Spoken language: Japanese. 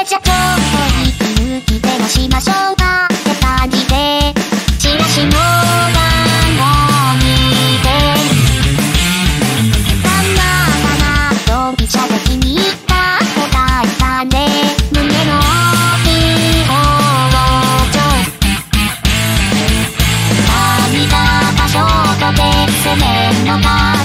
れじゃ今日も息抜きでしましょうかって感じでチラシもがん見てたまたまドンピシャで気に入った答えたね胸の何が場所とで攻めんのか。